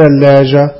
الثلاجة.